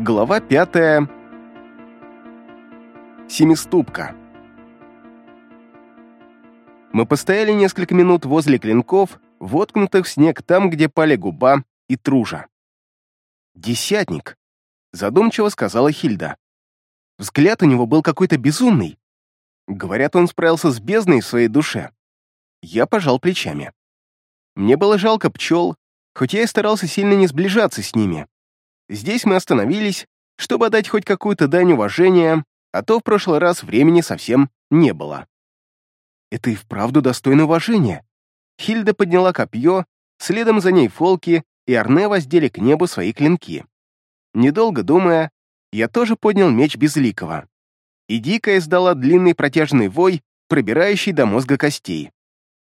Глава пятая. Семиступка. Мы постояли несколько минут возле клинков, воткнутых в снег там, где пали губа и тружа. «Десятник», — задумчиво сказала Хильда. Взгляд у него был какой-то безумный. Говорят, он справился с бездной в своей душе. Я пожал плечами. Мне было жалко пчел, хоть я и старался сильно не сближаться с ними. Здесь мы остановились, чтобы отдать хоть какую-то дань уважения, а то в прошлый раз времени совсем не было. Это и вправду достойно уважения. Хильда подняла копье, следом за ней Фолки и Арне воздели к небу свои клинки. Недолго думая, я тоже поднял меч Безликого. И дико издала длинный протяжный вой, пробирающий до мозга костей.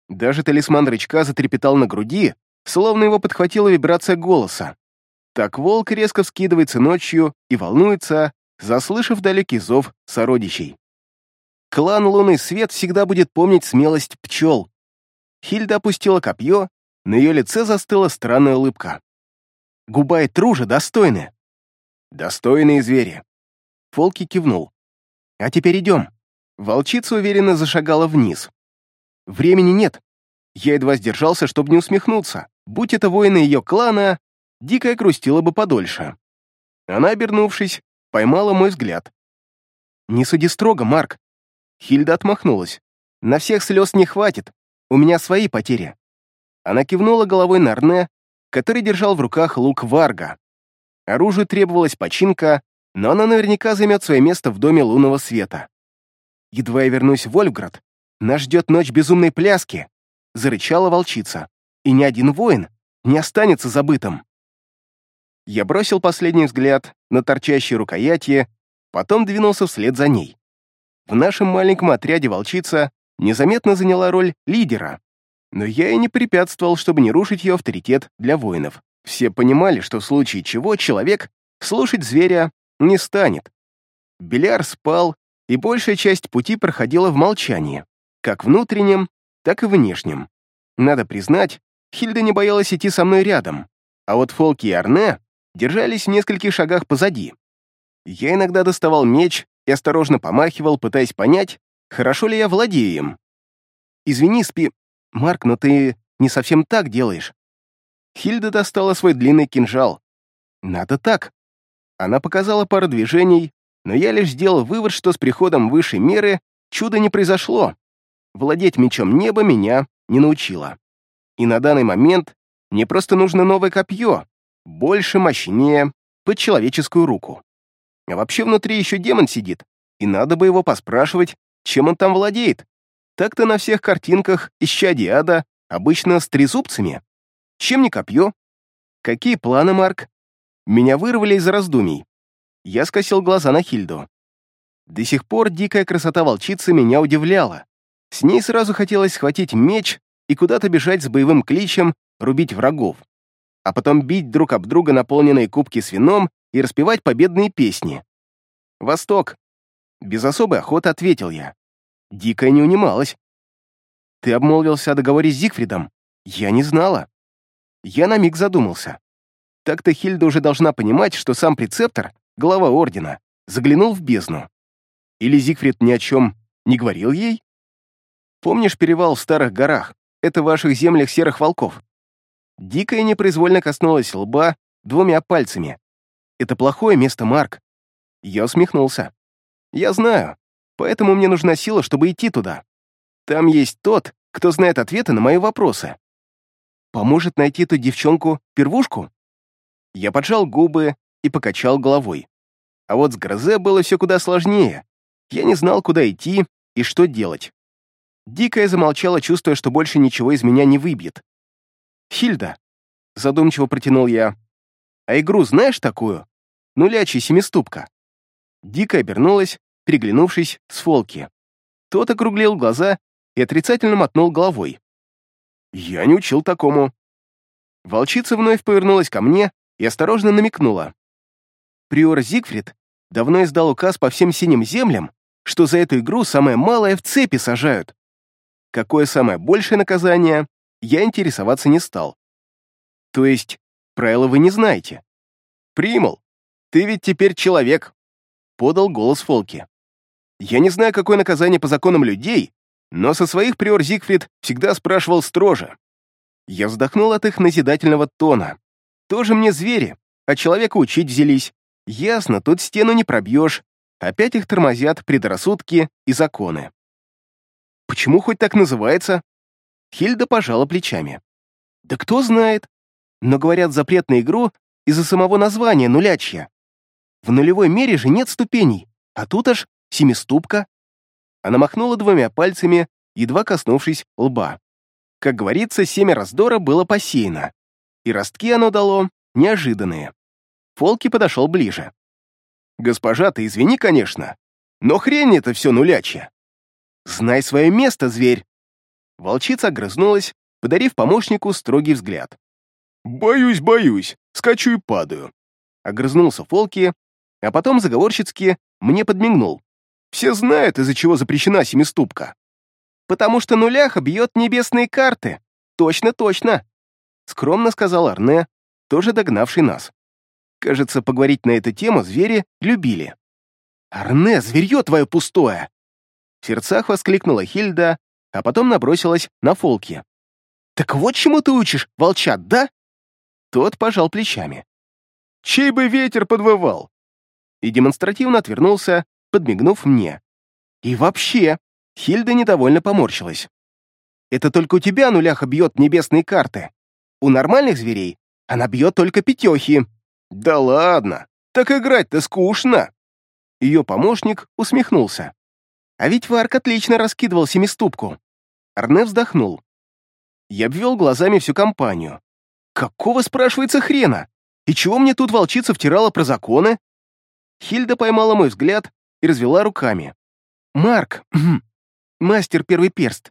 Даже талисман рычка затрепетал на груди, словно его подхватила вибрация голоса. Так волк резко вскидывается ночью и волнуется, заслышав далекий зов сородичей. Клан Лунный Свет всегда будет помнить смелость пчел. Хильда опустила копье, на ее лице застыла странная улыбка. Губа и тружа достойны. Достойные звери. Фолки кивнул. А теперь идем. Волчица уверенно зашагала вниз. Времени нет. Я едва сдержался, чтобы не усмехнуться. Будь это воины ее клана, Дикая грустила бы подольше. Она, обернувшись, поймала мой взгляд. «Не суди строго, Марк». Хильда отмахнулась. «На всех слез не хватит. У меня свои потери». Она кивнула головой на Арне, который держал в руках лук Варга. Оружию требовалась починка, но она наверняка займет свое место в доме лунного света. «Едва я вернусь в Вольфград, нас ждет ночь безумной пляски», — зарычала волчица. «И ни один воин не останется забытым». Я бросил последний взгляд на торчащие рукояти, потом двинулся вслед за ней. В нашем маленьком отряде волчица незаметно заняла роль лидера, но я и не препятствовал, чтобы не рушить ее авторитет для воинов. Все понимали, что в случае чего человек слушать зверя не станет. Беляр спал, и большая часть пути проходила в молчании, как внутреннем, так и внешнем. Надо признать, Хильда не боялась идти со мной рядом, а вот Фолки и Арне держались в нескольких шагах позади. Я иногда доставал меч и осторожно помахивал, пытаясь понять, хорошо ли я владею им. «Извини, Спи... Марк, но ты не совсем так делаешь». Хильда достала свой длинный кинжал. «Надо так». Она показала пару движений, но я лишь сделал вывод, что с приходом высшей меры чуда не произошло. Владеть мечом неба меня не научило. И на данный момент мне просто нужно новое копье, больше, мощнее, под человеческую руку. А вообще внутри еще демон сидит, и надо бы его поспрашивать, чем он там владеет. Так-то на всех картинках исчадие ада обычно с трезубцами. Чем не копье? Какие планы, Марк? Меня вырвали из раздумий. Я скосил глаза на Хильду. До сих пор дикая красота волчицы меня удивляла. С ней сразу хотелось схватить меч и куда-то бежать с боевым кличем, рубить врагов а потом бить друг об друга наполненные кубки с вином и распевать победные песни. «Восток!» Без особой охоты ответил я. Дикая не унималась. «Ты обмолвился о договоре с Зигфридом? Я не знала». Я на миг задумался. Так-то Хильда уже должна понимать, что сам прецептор, глава ордена, заглянул в бездну. Или Зигфрид ни о чем не говорил ей? Помнишь перевал в Старых горах? Это в ваших землях серых волков. Дикая непроизвольно коснулась лба двумя пальцами. «Это плохое место, Марк». Я усмехнулся. «Я знаю, поэтому мне нужна сила, чтобы идти туда. Там есть тот, кто знает ответы на мои вопросы. Поможет найти ту девчонку-первушку?» Я поджал губы и покачал головой. А вот с Грозе было все куда сложнее. Я не знал, куда идти и что делать. Дикая замолчала, чувствуя, что больше ничего из меня не выбьет. «Хильда», — задумчиво протянул я, — «а игру знаешь такую? Нулячий семиступка». Дико обернулась, переглянувшись с Фолки. Тот округлил глаза и отрицательно мотнул головой. «Я не учил такому». Волчица вновь повернулась ко мне и осторожно намекнула. Приор Зигфрид давно издал указ по всем синим землям, что за эту игру самое малое в цепи сажают. Какое самое большее наказание, я интересоваться не стал. То есть, правила вы не знаете? Примал. ты ведь теперь человек», — подал голос Фолки. «Я не знаю, какое наказание по законам людей, но со своих приор Зигфрид всегда спрашивал строже. Я вздохнул от их назидательного тона. Тоже мне звери, а человека учить взялись. Ясно, тут стену не пробьешь. Опять их тормозят предрассудки и законы. Почему хоть так называется? Хильда пожала плечами. Да кто знает. Но говорят, запрет на игру из-за самого названия нулячья. В нулевой мере же нет ступеней, а тут аж семиступка. Она махнула двумя пальцами, едва коснувшись лба. Как говорится, семя раздора было посеяно, и ростки оно дало неожиданные. Фолки подошел ближе. «Госпожа, ты извини, конечно, но хрень это все нулячья. Знай свое место, зверь!» Волчица огрызнулась, подарив помощнику строгий взгляд. «Боюсь, боюсь, скачу и падаю», — огрызнулся Фолки, а потом заговорщицки мне подмигнул. «Все знают, из-за чего запрещена семиступка». «Потому что нуляха бьет небесные карты. Точно, точно», — скромно сказал Арне, тоже догнавший нас. Кажется, поговорить на эту тему звери любили. «Арне, зверье твое пустое!» В сердцах воскликнула Хильда, а потом набросилась на Фолки. «Так вот чему ты учишь, волчат, да?» Тот пожал плечами. «Чей бы ветер подвывал!» И демонстративно отвернулся, подмигнув мне. «И вообще!» Хильда недовольно поморщилась. «Это только у тебя нуляха бьет небесные карты. У нормальных зверей она бьет только пятехи». «Да ладно! Так играть-то скучно!» Ее помощник усмехнулся. А ведь Варк отлично раскидывал семиступку. Арне вздохнул. Я обвел глазами всю компанию. Какого, спрашивается, хрена? И чего мне тут волчица втирала про законы? Хильда поймала мой взгляд и развела руками. «Марк, мастер первый перст,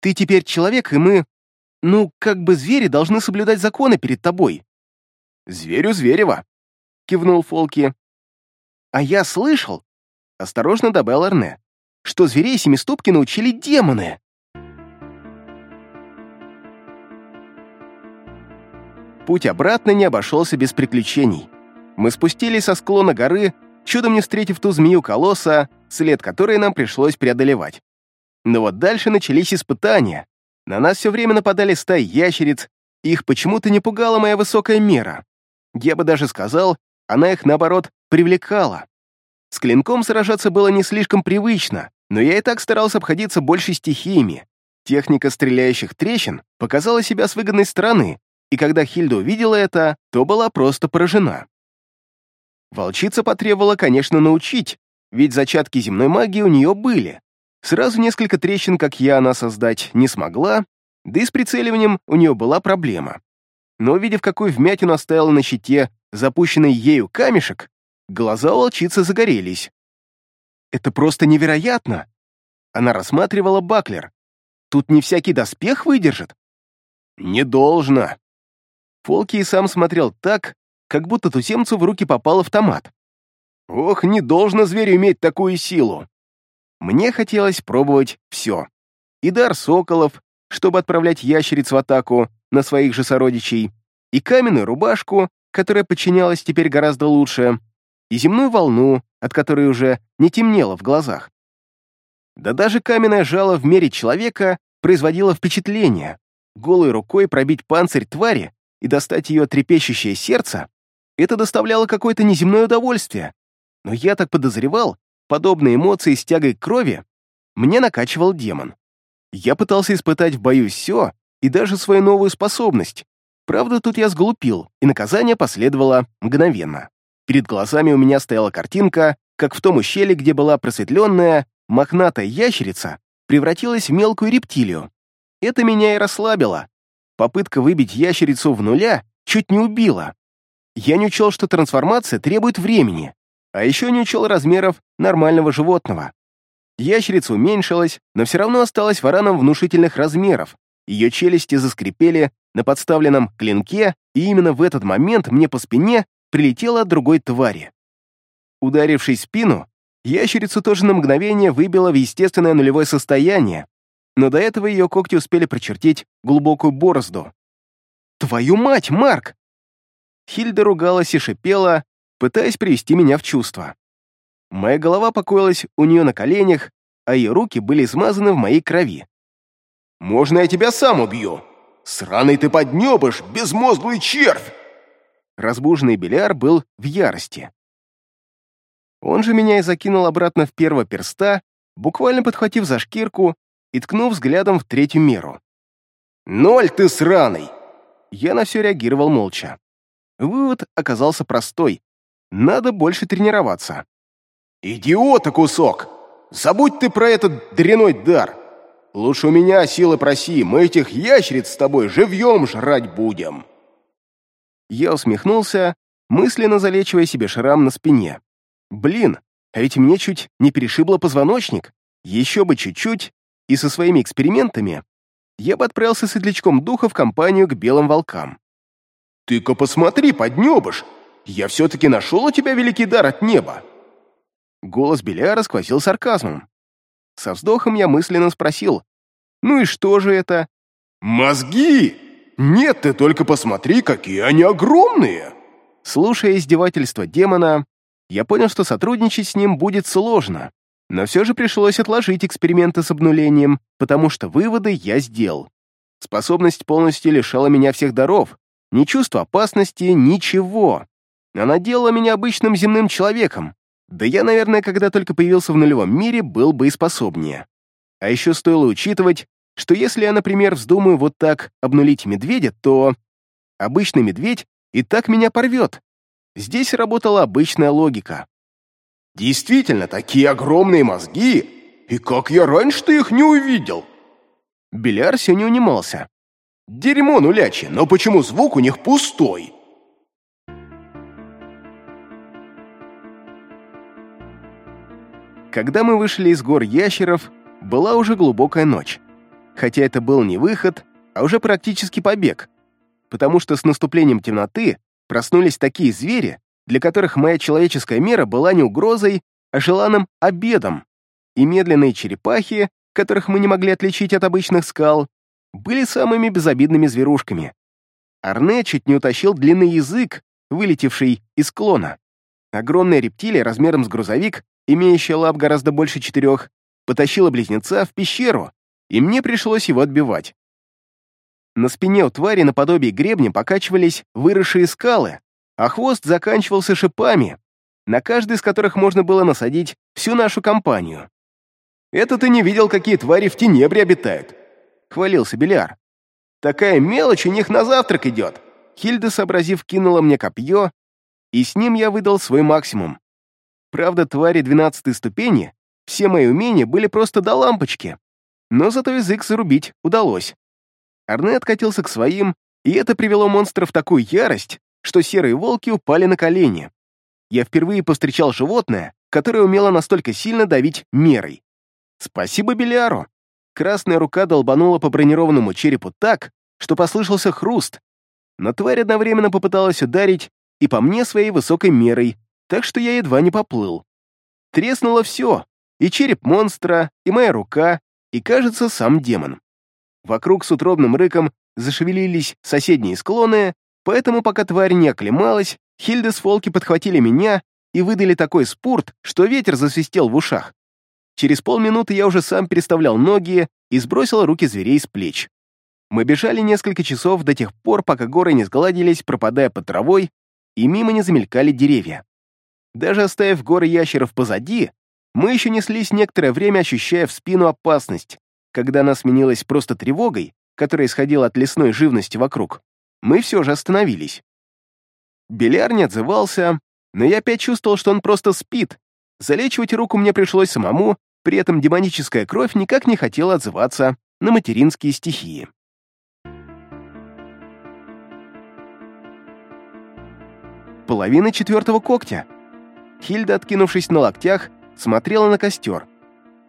ты теперь человек, и мы, ну, как бы звери должны соблюдать законы перед тобой». «Зверю зверева», — кивнул Фолки. «А я слышал», — осторожно добавил Арне, «что зверей семиступки научили демоны». Путь обратно не обошелся без приключений. Мы спустились со склона горы, чудом не встретив ту змею-колосса, след которой нам пришлось преодолевать. Но вот дальше начались испытания. На нас все время нападали стаи ящериц, их почему-то не пугала моя высокая мера. Я бы даже сказал, она их, наоборот, привлекала. С клинком сражаться было не слишком привычно, но я и так старался обходиться больше стихиями. Техника стреляющих трещин показала себя с выгодной стороны, и когда Хильда увидела это, то была просто поражена. Волчица потребовала, конечно, научить, ведь зачатки земной магии у нее были. Сразу несколько трещин, как я, она создать не смогла, да и с прицеливанием у нее была проблема. Но увидев, какую вмятину оставила на щите запущенный ею камешек, глаза волчицы загорелись. «Это просто невероятно!» Она рассматривала баклер. «Тут не всякий доспех выдержит». «Не должно», Фолки и сам смотрел так, как будто туземцу в руки попал автомат. Ох, не должно зверю иметь такую силу. Мне хотелось пробовать все. И дар соколов, чтобы отправлять ящериц в атаку на своих же сородичей, и каменную рубашку, которая подчинялась теперь гораздо лучше, и земную волну, от которой уже не темнело в глазах. Да даже каменное жало в мере человека производило впечатление. Голой рукой пробить панцирь твари и достать ее трепещущее сердце, это доставляло какое-то неземное удовольствие. Но я так подозревал, подобные эмоции с тягой к крови мне накачивал демон. Я пытался испытать в бою все и даже свою новую способность. Правда, тут я сглупил, и наказание последовало мгновенно. Перед глазами у меня стояла картинка, как в том ущелье, где была просветленная, мохнатая ящерица, превратилась в мелкую рептилию. Это меня и расслабило. Попытка выбить ящерицу в нуля чуть не убила. Я не учел, что трансформация требует времени, а еще не учел размеров нормального животного. Ящерица уменьшилась, но все равно осталась вараном внушительных размеров. Ее челюсти заскрипели на подставленном клинке, и именно в этот момент мне по спине прилетело от другой твари. Ударившись в спину, ящерицу тоже на мгновение выбило в естественное нулевое состояние, но до этого ее когти успели прочертить глубокую борозду. «Твою мать, Марк!» Хильда ругалась и шипела, пытаясь привести меня в чувство. Моя голова покоилась у нее на коленях, а ее руки были смазаны в моей крови. «Можно я тебя сам убью? Сраный ты поднебыш, безмозглый червь!» Разбуженный Беляр был в ярости. Он же меня и закинул обратно в первого перста, буквально подхватив за шкирку и ткнув взглядом в третью меру. «Ноль ты сраный!» Я на все реагировал молча. Вывод оказался простой. Надо больше тренироваться. «Идиота кусок! Забудь ты про этот дряной дар! Лучше у меня силы проси, мы этих ящериц с тобой живьем жрать будем!» Я усмехнулся, мысленно залечивая себе шрам на спине. Блин, а ведь мне чуть не перешибло позвоночник. Еще бы чуть-чуть, и со своими экспериментами я бы отправился светлячком духа в компанию к белым волкам. «Ты-ка посмотри, поднебыш! Я все-таки нашел у тебя великий дар от неба!» Голос Беляра сквозил сарказмом. Со вздохом я мысленно спросил, «Ну и что же это?» «Мозги! Нет, ты только посмотри, какие они огромные!» Слушая издевательство демона, я понял, что сотрудничать с ним будет сложно, но все же пришлось отложить эксперименты с обнулением, потому что выводы я сделал. Способность полностью лишала меня всех даров, ни чувства опасности, ничего. Она делала меня обычным земным человеком. Да я, наверное, когда только появился в нулевом мире, был бы и способнее. А еще стоило учитывать, что если я, например, вздумаю вот так обнулить медведя, то обычный медведь и так меня порвет. Здесь работала обычная логика. Действительно, такие огромные мозги! И как я раньше-то их не увидел!» Беляр не унимался. «Дерьмо нулячье, но почему звук у них пустой?» Когда мы вышли из гор ящеров, была уже глубокая ночь. Хотя это был не выход, а уже практически побег, потому что с наступлением темноты проснулись такие звери, для которых моя человеческая мера была не угрозой, а желанным обедом, и медленные черепахи, которых мы не могли отличить от обычных скал, были самыми безобидными зверушками. Арне чуть не утащил длинный язык, вылетевший из клона. Огромная рептилия размером с грузовик, имеющая лап гораздо больше четырех, потащила близнеца в пещеру, и мне пришлось его отбивать. На спине у твари наподобие гребня покачивались выросшие скалы, а хвост заканчивался шипами, на каждый из которых можно было насадить всю нашу компанию. «Это ты не видел, какие твари в тенебре обитают», — хвалился Беляр. «Такая мелочь у них на завтрак идет». Хильда, сообразив, кинула мне копье, и с ним я выдал свой максимум. Правда, твари двенадцатой ступени, все мои умения были просто до лампочки, но зато язык зарубить удалось. Арне откатился к своим, и это привело монстра в такую ярость, что серые волки упали на колени. Я впервые повстречал животное, которое умело настолько сильно давить мерой. Спасибо Белиару. Красная рука долбанула по бронированному черепу так, что послышался хруст. Но тварь одновременно попыталась ударить и по мне своей высокой мерой, так что я едва не поплыл. Треснуло все, и череп монстра, и моя рука, и, кажется, сам демон. Вокруг с утробным рыком зашевелились соседние склоны, Поэтому, пока тварь не оклемалась, с Фолки подхватили меня и выдали такой спорт, что ветер засвистел в ушах. Через полминуты я уже сам переставлял ноги и сбросил руки зверей с плеч. Мы бежали несколько часов до тех пор, пока горы не сгладились, пропадая под травой, и мимо не замелькали деревья. Даже оставив горы ящеров позади, мы еще неслись некоторое время, ощущая в спину опасность, когда она сменилась просто тревогой, которая исходила от лесной живности вокруг мы все же остановились. Беляр не отзывался, но я опять чувствовал, что он просто спит. Залечивать руку мне пришлось самому, при этом демоническая кровь никак не хотела отзываться на материнские стихии. Половина четвертого когтя. Хильда, откинувшись на локтях, смотрела на костер.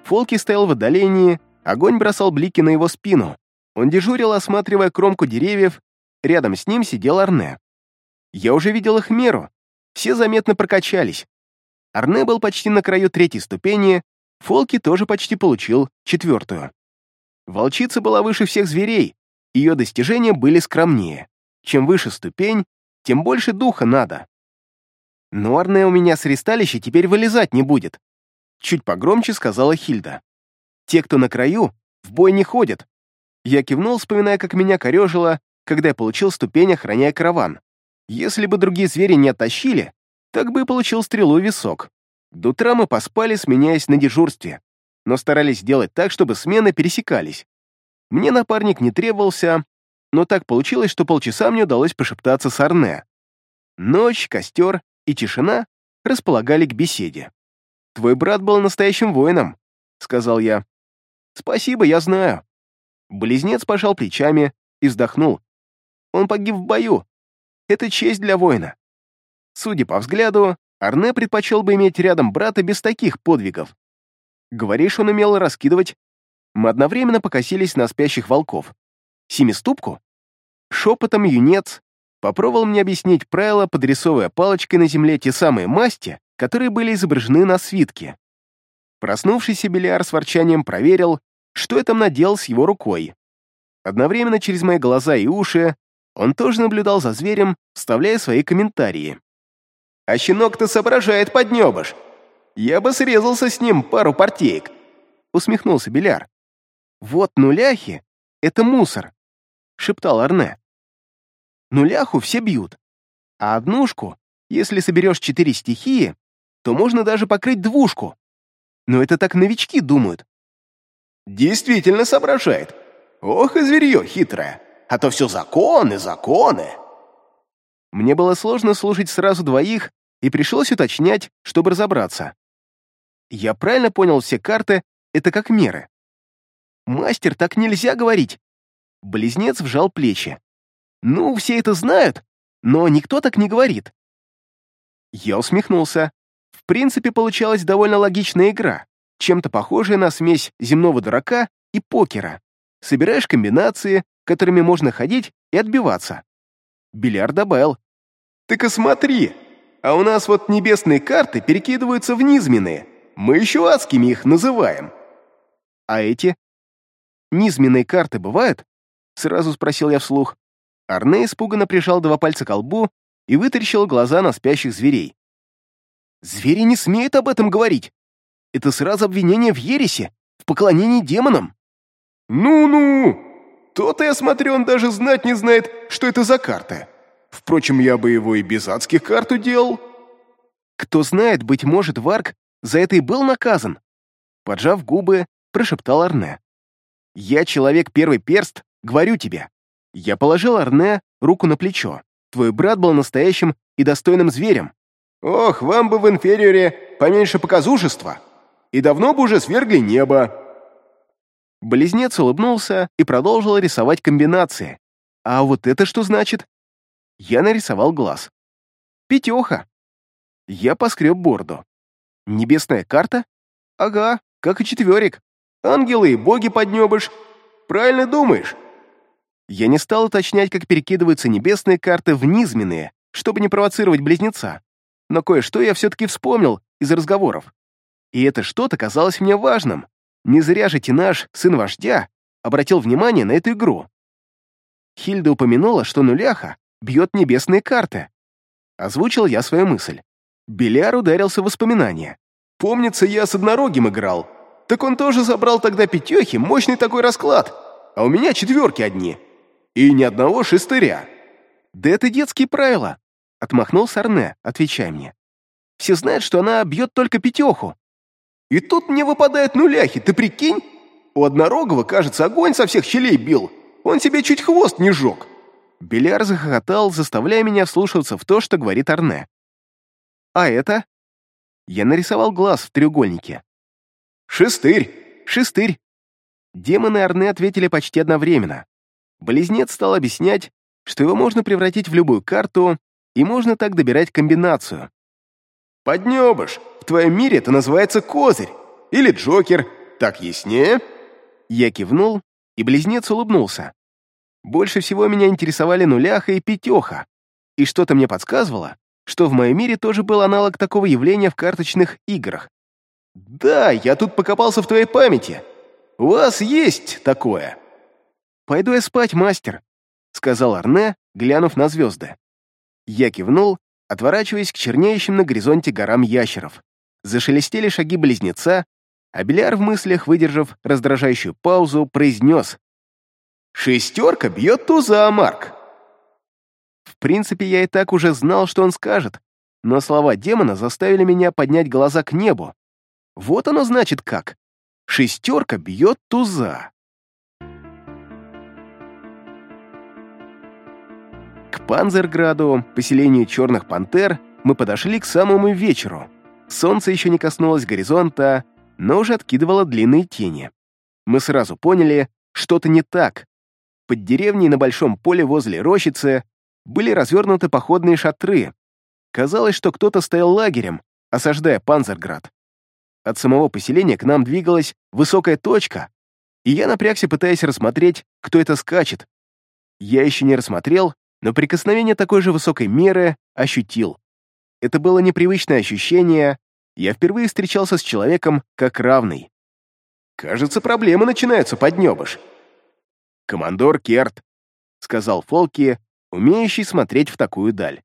Фолки стоял в отдалении, огонь бросал блики на его спину. Он дежурил, осматривая кромку деревьев Рядом с ним сидел Арне. Я уже видел их меру. Все заметно прокачались. Арне был почти на краю третьей ступени, Фолки тоже почти получил четвертую. Волчица была выше всех зверей, ее достижения были скромнее. Чем выше ступень, тем больше духа надо. Но Арне у меня с ристалища теперь вылезать не будет. Чуть погромче сказала Хильда. Те, кто на краю, в бой не ходят. Я кивнул, вспоминая, как меня корежило, когда я получил ступень, охраняя караван. Если бы другие звери не оттащили, так бы и получил стрелу в висок. До утра мы поспали, сменяясь на дежурстве, но старались сделать так, чтобы смены пересекались. Мне напарник не требовался, но так получилось, что полчаса мне удалось пошептаться с Арне. Ночь, костер и тишина располагали к беседе. «Твой брат был настоящим воином», — сказал я. «Спасибо, я знаю». Близнец пожал плечами и вздохнул. «Он погиб в бою. Это честь для воина». Судя по взгляду, Арне предпочел бы иметь рядом брата без таких подвигов. Говоришь, он умел раскидывать? Мы одновременно покосились на спящих волков. Семиступку? Шепотом юнец попробовал мне объяснить правила, подрисовывая палочкой на земле те самые масти, которые были изображены на свитке. Проснувшийся Белиар с ворчанием проверил, что я там надел с его рукой. Одновременно через мои глаза и уши он тоже наблюдал за зверем, вставляя свои комментарии. «А щенок-то соображает поднебыш. Я бы срезался с ним пару партеек», — усмехнулся Беляр. «Вот нуляхи — это мусор», — шептал Арне. «Нуляху все бьют, а однушку, если соберешь четыре стихии, то можно даже покрыть двушку. Но это так новички думают». «Действительно соображает. Ох и зверье хитрое, а то все законы, законы». Мне было сложно слушать сразу двоих, и пришлось уточнять, чтобы разобраться. Я правильно понял все карты, это как меры. «Мастер, так нельзя говорить!» Близнец вжал плечи. «Ну, все это знают, но никто так не говорит». Я усмехнулся. В принципе, получалась довольно логичная игра, чем-то похожая на смесь земного дурака и покера. Собираешь комбинации, которыми можно ходить и отбиваться. Бильярд добавил. «Так-ка смотри, а у нас вот небесные карты перекидываются в низменные. Мы еще адскими их называем». «А эти?» «Низменные карты бывают?» Сразу спросил я вслух. Арне испуганно прижал два пальца к лбу и вытаращил глаза на спящих зверей. «Звери не смеют об этом говорить. Это сразу обвинение в ересе, в поклонении демонам». «Ну-ну! То-то, я смотрю, он даже знать не знает, что это за карта. Впрочем, я бы его и без адских карт уделал». «Кто знает, быть может, Варк за это и был наказан?» Поджав губы, прошептал Арне. «Я человек первый перст, говорю тебе». Я положил Арне руку на плечо. Твой брат был настоящим и достойным зверем. «Ох, вам бы в инфериоре поменьше показушества, и давно бы уже свергли небо». Близнец улыбнулся и продолжил рисовать комбинации. «А вот это что значит?» Я нарисовал глаз. «Пятеха». Я поскреб борду. «Небесная карта?» «Ага, как и четверик. Ангелы и боги поднебыш. Правильно думаешь?» Я не стал уточнять, как перекидываются небесные карты в низменные, чтобы не провоцировать близнеца. Но кое-что я все-таки вспомнил из разговоров. И это что-то казалось мне важным. Не зря же Тинаш, сын вождя, обратил внимание на эту игру. Хильда упомянула, что нуляха бьет небесные карты. Озвучил я свою мысль. Беляр ударился в воспоминания. «Помнится, я с однорогим играл. Так он тоже забрал тогда пятехи, мощный такой расклад. А у меня четверки одни. И ни одного шестыря». «Да это детские правила», — отмахнулся Арне, отвечай мне. «Все знают, что она бьет только пятеху». «И тут мне выпадают нуляхи, ты прикинь? У однорогого, кажется, огонь со всех щелей бил. Он себе чуть хвост не жег». Беляр захохотал, заставляя меня вслушиваться в то, что говорит Арне. «А это?» Я нарисовал глаз в треугольнике. «Шестырь! Шестырь!» Демоны Арне ответили почти одновременно. Близнец стал объяснять, что его можно превратить в любую карту, и можно так добирать комбинацию. «Поднебыш, в твоем мире это называется козырь, или джокер, так яснее?» Я кивнул, и близнец улыбнулся. Больше всего меня интересовали нуляха и пятеха, и что-то мне подсказывало, что в моем мире тоже был аналог такого явления в карточных играх. «Да, я тут покопался в твоей памяти. У вас есть такое?» «Пойду я спать, мастер», — сказал Арне, глянув на звезды. Я кивнул отворачиваясь к чернеющим на горизонте горам ящеров. Зашелестели шаги близнеца, а Беляр в мыслях, выдержав раздражающую паузу, произнес «Шестерка бьет туза, Марк!» В принципе, я и так уже знал, что он скажет, но слова демона заставили меня поднять глаза к небу. Вот оно значит как. Шестерка бьет туза. К Панзерграду, поселению черных пантер, мы подошли к самому вечеру. Солнце еще не коснулось горизонта, но уже откидывало длинные тени. Мы сразу поняли, что-то не так. Под деревней на большом поле возле рощицы были развернуты походные шатры. Казалось, что кто-то стоял лагерем, осаждая Панзерград. От самого поселения к нам двигалась высокая точка, и я напрягся, пытаясь рассмотреть, кто это скачет. Я еще не рассмотрел, но прикосновение такой же высокой меры ощутил. Это было непривычное ощущение, я впервые встречался с человеком как равный. «Кажется, проблемы начинаются, поднебыш». «Командор Керт», — сказал Фолки, умеющий смотреть в такую даль.